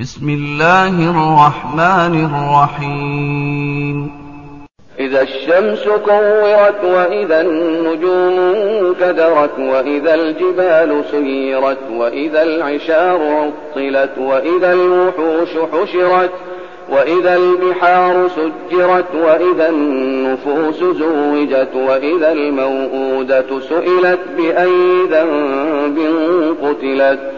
بسم الله الرحمن الرحيم. إذا الشمس كورت وإذا النجوم كدرت وإذا الجبال سيرت وإذا العشار عطلت وإذا الوحوش حشرت وإذا البحار سجرت وإذا النفوس زوجت وإذا الموءودة سئلت بأي ذنب قتلت